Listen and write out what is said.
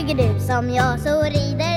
tycker du som jag? Så rider